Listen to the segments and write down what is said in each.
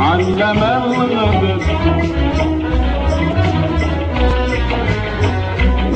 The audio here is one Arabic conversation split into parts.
علم الغدر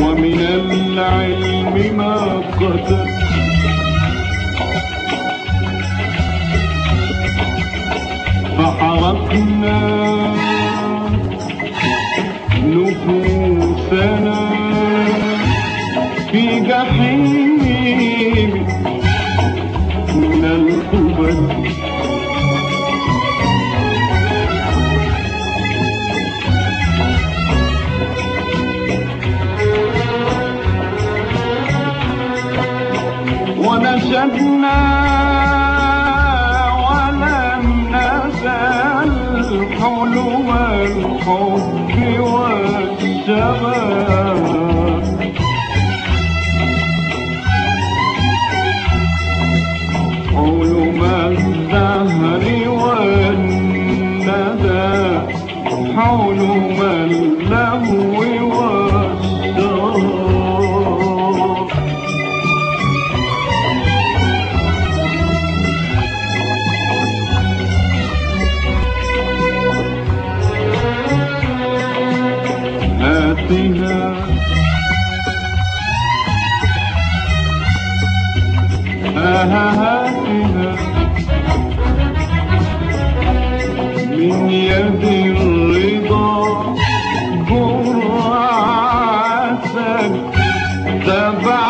ومن العلم ما قدر فحرقنا نفوسنا ونشدنا ولم نزل حلو الحب والشباب. حلم الدهر والندى حلم هاتنا من يد الرضا جرعة تبعث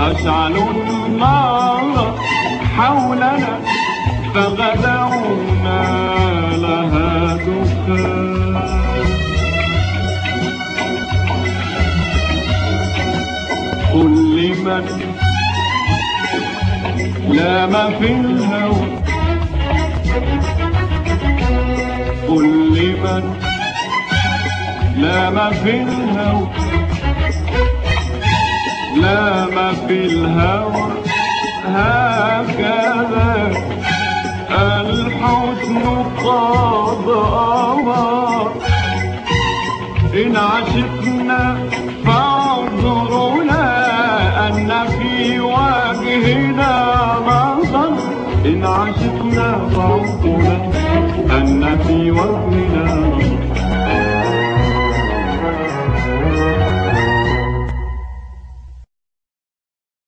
أشعل النار حولنا فغدونا لها دخان قل لمن لا ما في الهوى لا ما في الهوى. لا ما في الهوى. هكذا الحسن قد إن عشقنا فاعذرنا أن في وجهنا نظر إن عشقنا فاعذرنا أن في وجهنا